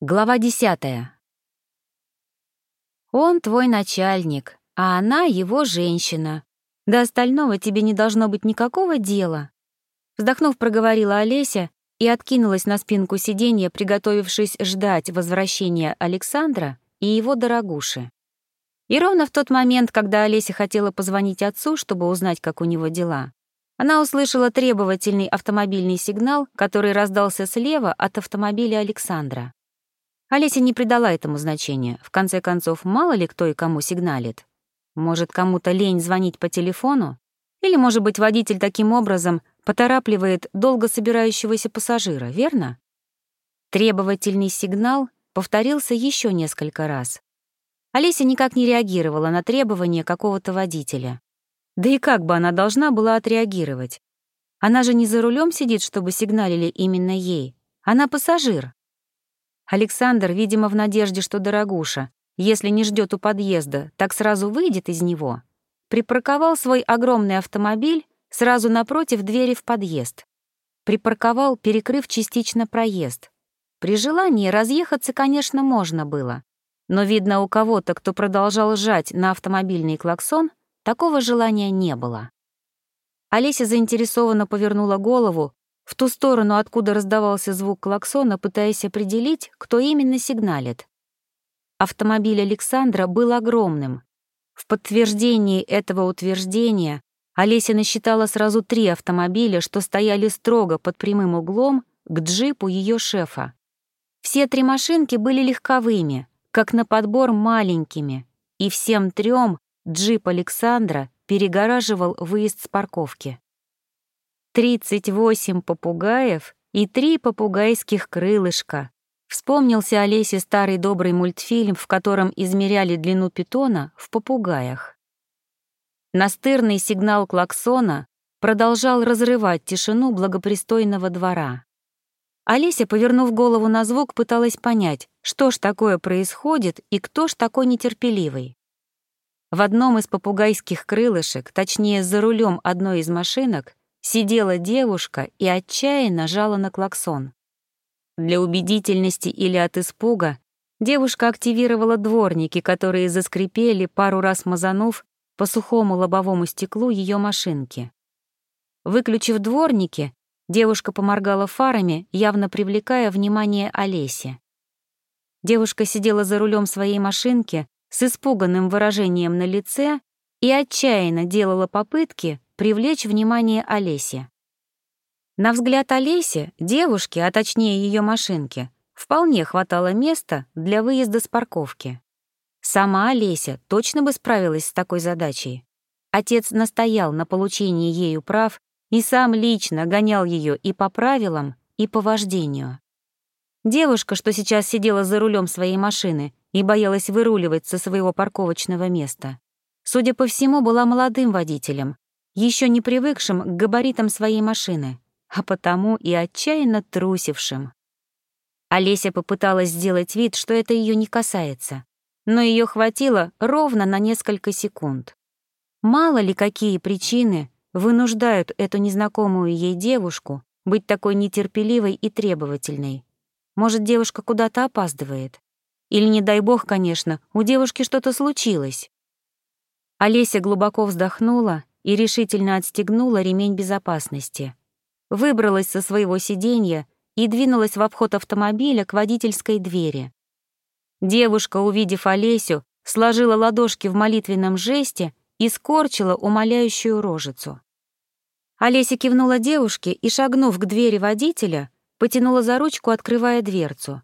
Глава десятая. Он твой начальник, а она его женщина. До остального тебе не должно быть никакого дела. Вздохнув, проговорила Олеся и откинулась на спинку сиденья, приготовившись ждать возвращения Александра и его дорогуши. И ровно в тот момент, когда Олеся хотела позвонить отцу, чтобы узнать, как у него дела, она услышала требовательный автомобильный сигнал, который раздался слева от автомобиля Александра. Олеся не придала этому значения. В конце концов, мало ли кто и кому сигналит. Может, кому-то лень звонить по телефону? Или, может быть, водитель таким образом поторапливает долго собирающегося пассажира, верно? Требовательный сигнал повторился еще несколько раз. Олеся никак не реагировала на требования какого-то водителя. Да и как бы она должна была отреагировать? Она же не за рулем сидит, чтобы сигналили именно ей. Она пассажир. Александр, видимо, в надежде, что дорогуша, если не ждет у подъезда, так сразу выйдет из него, припарковал свой огромный автомобиль сразу напротив двери в подъезд. Припарковал, перекрыв частично проезд. При желании разъехаться, конечно, можно было. Но, видно, у кого-то, кто продолжал жать на автомобильный клаксон, такого желания не было. Олеся заинтересованно повернула голову, в ту сторону, откуда раздавался звук клаксона, пытаясь определить, кто именно сигналит. Автомобиль Александра был огромным. В подтверждении этого утверждения Олеся насчитала сразу три автомобиля, что стояли строго под прямым углом к джипу ее шефа. Все три машинки были легковыми, как на подбор маленькими, и всем трем джип Александра перегораживал выезд с парковки. 38 попугаев и три попугайских крылышка. Вспомнился Олесе старый добрый мультфильм, в котором измеряли длину питона в попугаях. Настырный сигнал клаксона продолжал разрывать тишину благопристойного двора. Олеся, повернув голову на звук, пыталась понять, что ж такое происходит и кто ж такой нетерпеливый. В одном из попугайских крылышек, точнее, за рулем одной из машинок, Сидела девушка и отчаянно жала на клаксон. Для убедительности или от испуга девушка активировала дворники, которые заскрипели, пару раз мазанув по сухому лобовому стеклу ее машинки. Выключив дворники, девушка поморгала фарами, явно привлекая внимание Олеси. Девушка сидела за рулем своей машинки с испуганным выражением на лице и отчаянно делала попытки привлечь внимание Олеси. На взгляд Олеси, девушки, а точнее ее машинки, вполне хватало места для выезда с парковки. Сама Олеся точно бы справилась с такой задачей. Отец настоял на получении ею прав и сам лично гонял ее и по правилам, и по вождению. Девушка, что сейчас сидела за рулем своей машины и боялась выруливать со своего парковочного места, судя по всему, была молодым водителем, еще не привыкшим к габаритам своей машины, а потому и отчаянно трусившим. Олеся попыталась сделать вид, что это ее не касается, но ее хватило ровно на несколько секунд. Мало ли какие причины вынуждают эту незнакомую ей девушку быть такой нетерпеливой и требовательной. Может, девушка куда-то опаздывает. Или, не дай бог, конечно, у девушки что-то случилось. Олеся глубоко вздохнула и решительно отстегнула ремень безопасности. Выбралась со своего сиденья и двинулась в обход автомобиля к водительской двери. Девушка, увидев Олесю, сложила ладошки в молитвенном жесте и скорчила умоляющую рожицу. Олеся кивнула девушке и, шагнув к двери водителя, потянула за ручку, открывая дверцу.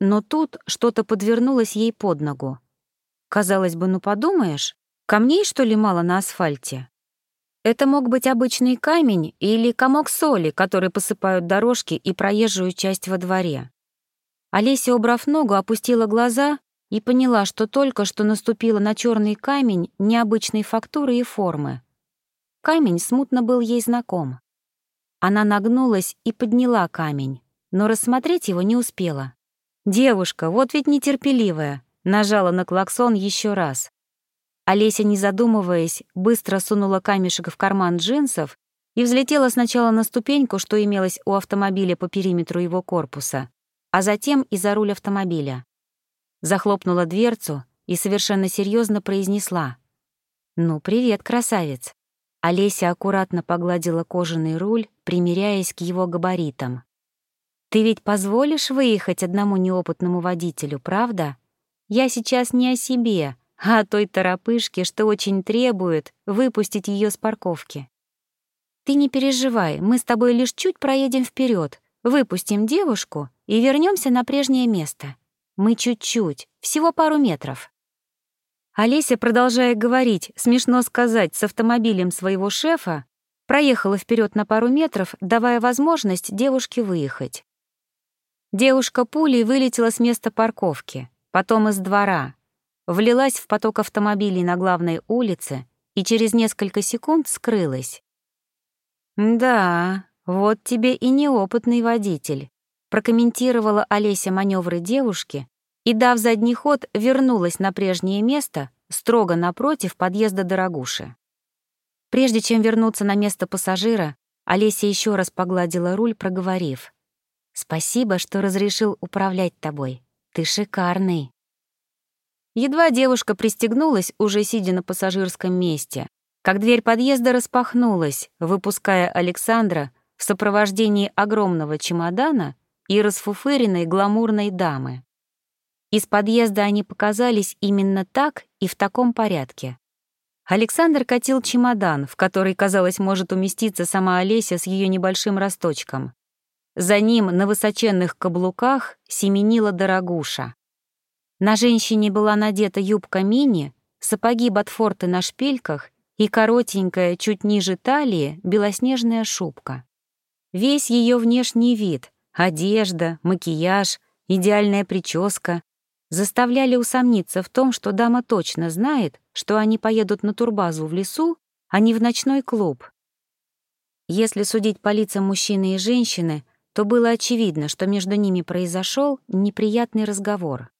Но тут что-то подвернулось ей под ногу. Казалось бы, ну подумаешь, камней, что ли, мало на асфальте? Это мог быть обычный камень или комок соли, который посыпают дорожки и проезжую часть во дворе. Олеся, убрав ногу, опустила глаза и поняла, что только что наступила на черный камень необычной фактуры и формы. Камень смутно был ей знаком. Она нагнулась и подняла камень, но рассмотреть его не успела. Девушка, вот ведь нетерпеливая, нажала на клаксон еще раз. Олеся, не задумываясь, быстро сунула камешек в карман джинсов и взлетела сначала на ступеньку, что имелось у автомобиля по периметру его корпуса, а затем и за руль автомобиля. Захлопнула дверцу и совершенно серьезно произнесла. «Ну, привет, красавец!» Олеся аккуратно погладила кожаный руль, примиряясь к его габаритам. «Ты ведь позволишь выехать одному неопытному водителю, правда? Я сейчас не о себе, а о той торопышке, что очень требует выпустить ее с парковки. Ты не переживай, мы с тобой лишь чуть проедем вперед, выпустим девушку и вернемся на прежнее место. Мы чуть-чуть, всего пару метров. Олеся, продолжая говорить, смешно сказать, с автомобилем своего шефа, проехала вперед на пару метров, давая возможность девушке выехать. Девушка пулей вылетела с места парковки, потом из двора, влилась в поток автомобилей на главной улице и через несколько секунд скрылась. «Да, вот тебе и неопытный водитель», прокомментировала Олеся маневры девушки и, дав задний ход, вернулась на прежнее место, строго напротив подъезда Дорогуши. Прежде чем вернуться на место пассажира, Олеся еще раз погладила руль, проговорив. «Спасибо, что разрешил управлять тобой. Ты шикарный». Едва девушка пристегнулась, уже сидя на пассажирском месте, как дверь подъезда распахнулась, выпуская Александра в сопровождении огромного чемодана и расфуфыренной гламурной дамы. Из подъезда они показались именно так и в таком порядке. Александр катил чемодан, в который, казалось, может уместиться сама Олеся с ее небольшим росточком. За ним на высоченных каблуках семенила дорогуша. На женщине была надета юбка мини, сапоги ботфорты на шпильках и коротенькая, чуть ниже талии, белоснежная шубка. Весь ее внешний вид — одежда, макияж, идеальная прическа заставляли усомниться в том, что дама точно знает, что они поедут на турбазу в лесу, а не в ночной клуб. Если судить по лицам мужчины и женщины, то было очевидно, что между ними произошел неприятный разговор.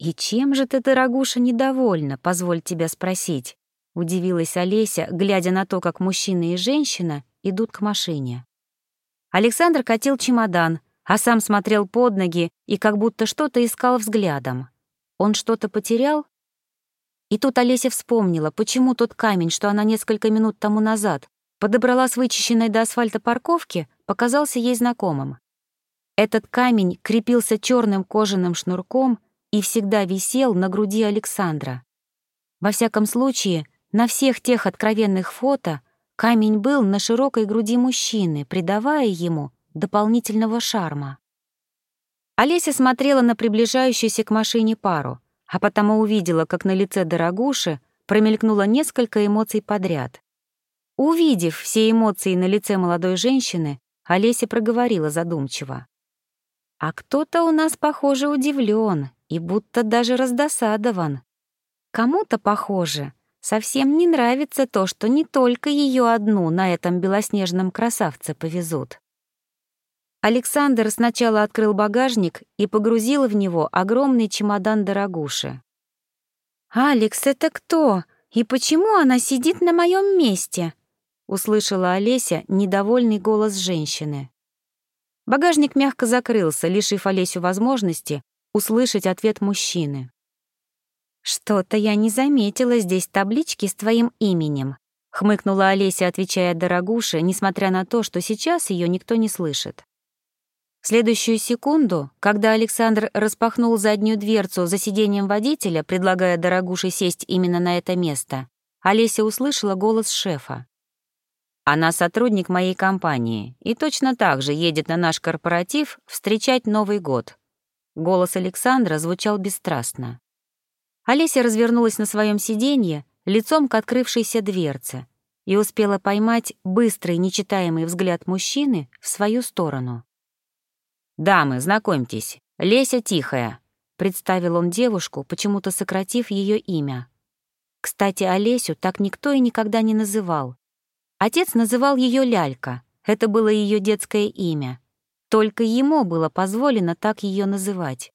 «И чем же ты, дорогуша, недовольна, позволь тебя спросить?» — удивилась Олеся, глядя на то, как мужчина и женщина идут к машине. Александр катил чемодан, а сам смотрел под ноги и как будто что-то искал взглядом. Он что-то потерял? И тут Олеся вспомнила, почему тот камень, что она несколько минут тому назад подобрала с вычищенной до асфальта парковки, показался ей знакомым. Этот камень крепился черным кожаным шнурком и всегда висел на груди Александра. Во всяком случае, на всех тех откровенных фото камень был на широкой груди мужчины, придавая ему дополнительного шарма. Олеся смотрела на приближающуюся к машине пару, а потому увидела, как на лице дорогуши промелькнуло несколько эмоций подряд. Увидев все эмоции на лице молодой женщины, Олеся проговорила задумчиво. «А кто-то у нас, похоже, удивлен и будто даже раздосадован. Кому-то, похоже, совсем не нравится то, что не только ее одну на этом белоснежном красавце повезут. Александр сначала открыл багажник и погрузил в него огромный чемодан дорогуши. «Алекс, это кто? И почему она сидит на моем месте?» — услышала Олеся недовольный голос женщины. Багажник мягко закрылся, лишив Олесю возможности услышать ответ мужчины. «Что-то я не заметила здесь таблички с твоим именем», — хмыкнула Олеся, отвечая дорогуше, несмотря на то, что сейчас ее никто не слышит. В следующую секунду, когда Александр распахнул заднюю дверцу за сиденьем водителя, предлагая дорогуше сесть именно на это место, Олеся услышала голос шефа. «Она сотрудник моей компании и точно так же едет на наш корпоратив встречать Новый год». Голос Александра звучал бесстрастно. Олеся развернулась на своем сиденье, лицом к открывшейся дверце, и успела поймать быстрый, нечитаемый взгляд мужчины в свою сторону. «Дамы, знакомьтесь, Леся Тихая», — представил он девушку, почему-то сократив ее имя. Кстати, Олесю так никто и никогда не называл. Отец называл ее Лялька, это было ее детское имя. Только ему было позволено так ее называть.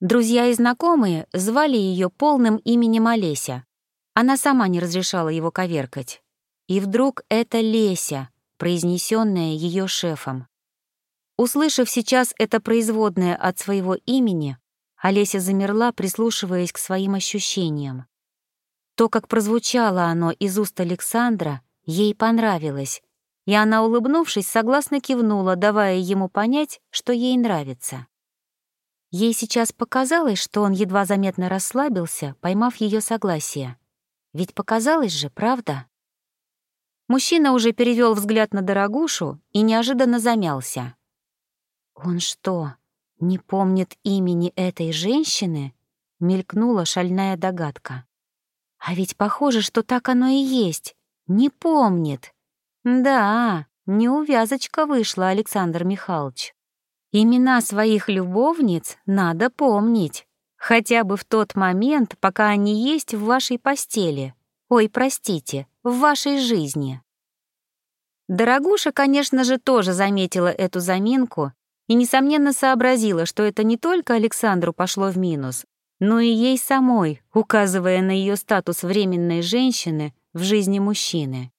Друзья и знакомые звали ее полным именем Олеся. Она сама не разрешала его коверкать. И вдруг это Леся, произнесенная ее шефом. Услышав сейчас это производное от своего имени, Олеся замерла, прислушиваясь к своим ощущениям. То, как прозвучало оно из уст Александра, ей понравилось, и она, улыбнувшись, согласно кивнула, давая ему понять, что ей нравится. Ей сейчас показалось, что он едва заметно расслабился, поймав ее согласие. Ведь показалось же, правда? Мужчина уже перевел взгляд на дорогушу и неожиданно замялся. «Он что, не помнит имени этой женщины?» — мелькнула шальная догадка. «А ведь похоже, что так оно и есть. Не помнит. Да, неувязочка вышла, Александр Михайлович. Имена своих любовниц надо помнить, хотя бы в тот момент, пока они есть в вашей постели. Ой, простите, в вашей жизни. Дорогуша, конечно же, тоже заметила эту заминку и, несомненно, сообразила, что это не только Александру пошло в минус, но и ей самой, указывая на ее статус временной женщины в жизни мужчины.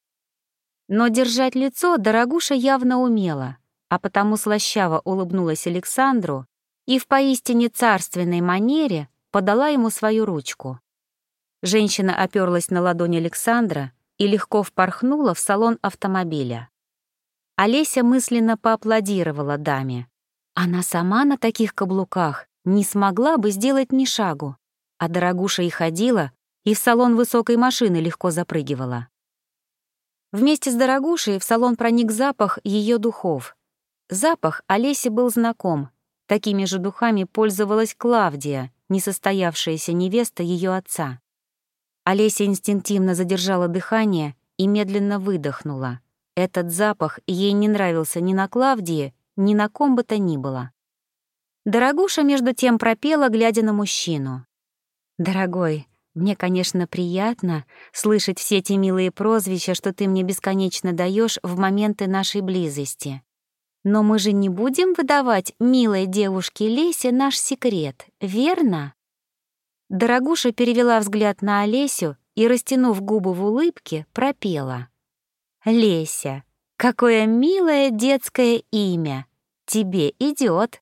Но держать лицо Дорогуша явно умела — а потому слащаво улыбнулась Александру и в поистине царственной манере подала ему свою ручку. Женщина оперлась на ладонь Александра и легко впорхнула в салон автомобиля. Олеся мысленно поаплодировала даме. Она сама на таких каблуках не смогла бы сделать ни шагу, а дорогуша и ходила, и в салон высокой машины легко запрыгивала. Вместе с дорогушей в салон проник запах ее духов, Запах Олесе был знаком. Такими же духами пользовалась Клавдия, несостоявшаяся невеста ее отца. Олеся инстинктивно задержала дыхание и медленно выдохнула. Этот запах ей не нравился ни на Клавдии, ни на ком бы то ни было. Дорогуша, между тем, пропела, глядя на мужчину. «Дорогой, мне, конечно, приятно слышать все те милые прозвища, что ты мне бесконечно даешь в моменты нашей близости. Но мы же не будем выдавать милой девушке Лесе наш секрет, верно? Дорогуша перевела взгляд на Олесю и, растянув губы в улыбке, пропела. «Леся, какое милое детское имя! Тебе идет.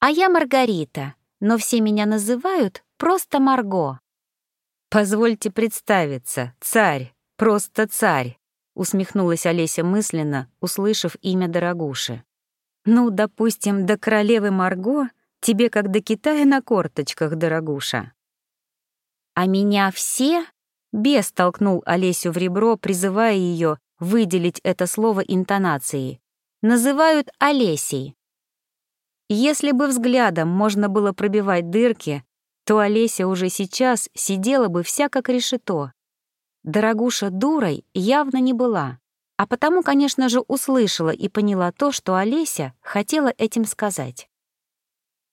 А я Маргарита, но все меня называют просто Марго». «Позвольте представиться, царь, просто царь», усмехнулась Олеся мысленно, услышав имя Дорогуши. Ну, допустим, до королевы Марго тебе как до Китая на корточках, дорогуша. А меня все? Бес толкнул Олесю в ребро, призывая ее выделить это слово интонацией. Называют Олесей. Если бы взглядом можно было пробивать дырки, то Олеся уже сейчас сидела бы вся как решето. Дорогуша дурой явно не была. А потому, конечно же, услышала и поняла то, что Олеся хотела этим сказать.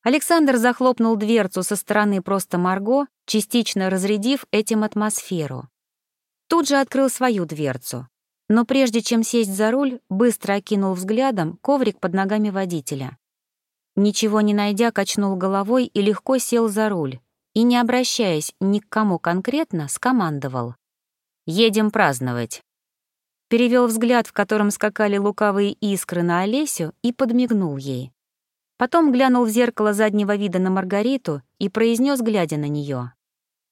Александр захлопнул дверцу со стороны просто Марго, частично разрядив этим атмосферу. Тут же открыл свою дверцу. Но прежде чем сесть за руль, быстро окинул взглядом коврик под ногами водителя. Ничего не найдя, качнул головой и легко сел за руль, и, не обращаясь ни к кому конкретно, скомандовал. «Едем праздновать» перевел взгляд, в котором скакали лукавые искры на Олесю, и подмигнул ей. Потом глянул в зеркало заднего вида на Маргариту и произнес, глядя на нее: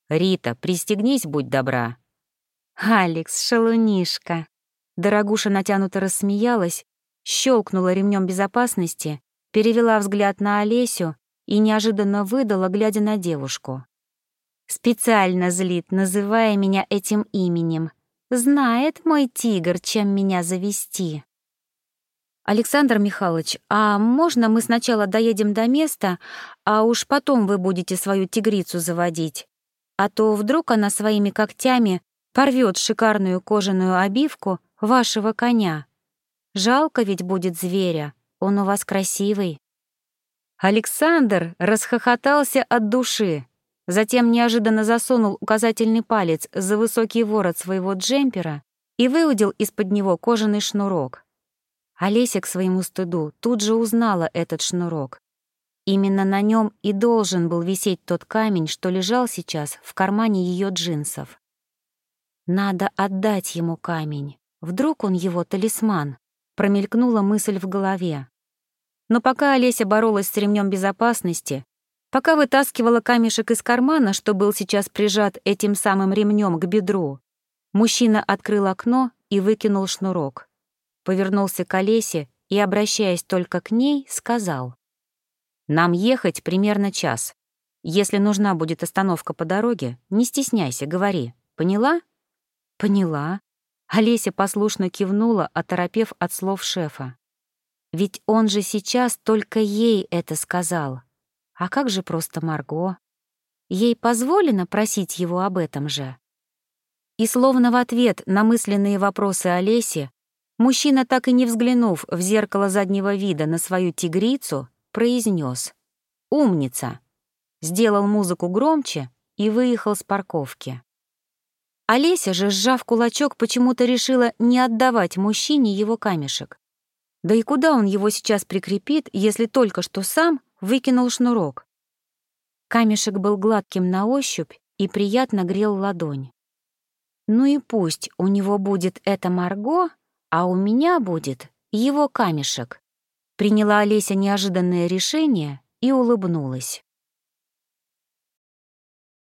«Рита, пристегнись, будь добра». «Алекс, шалунишка!» Дорогуша натянуто рассмеялась, щелкнула ремнем безопасности, перевела взгляд на Олесю и неожиданно выдала, глядя на девушку. «Специально злит, называя меня этим именем. Знает мой тигр, чем меня завести. Александр Михайлович, а можно мы сначала доедем до места, а уж потом вы будете свою тигрицу заводить? А то вдруг она своими когтями порвет шикарную кожаную обивку вашего коня. Жалко ведь будет зверя, он у вас красивый. Александр расхохотался от души. Затем неожиданно засунул указательный палец за высокий ворот своего джемпера и выудил из-под него кожаный шнурок. Олеся к своему стыду тут же узнала этот шнурок. Именно на нем и должен был висеть тот камень, что лежал сейчас в кармане ее джинсов. Надо отдать ему камень. Вдруг он его талисман. Промелькнула мысль в голове. Но пока Олеся боролась с ремнем безопасности, пока вытаскивала камешек из кармана, что был сейчас прижат этим самым ремнем к бедру, мужчина открыл окно и выкинул шнурок. Повернулся к Олесе и, обращаясь только к ней, сказал. «Нам ехать примерно час. Если нужна будет остановка по дороге, не стесняйся, говори. Поняла?» «Поняла». Олеся послушно кивнула, оторопев от слов шефа. «Ведь он же сейчас только ей это сказал. А как же просто Марго? Ей позволено просить его об этом же?» И словно в ответ на мысленные вопросы Олеси, Мужчина, так и не взглянув в зеркало заднего вида на свою тигрицу, произнес «Умница!», сделал музыку громче и выехал с парковки. Олеся же, сжав кулачок, почему-то решила не отдавать мужчине его камешек. Да и куда он его сейчас прикрепит, если только что сам выкинул шнурок? Камешек был гладким на ощупь и приятно грел ладонь. Ну и пусть у него будет это Марго, а у меня будет его камешек. Приняла Олеся неожиданное решение и улыбнулась.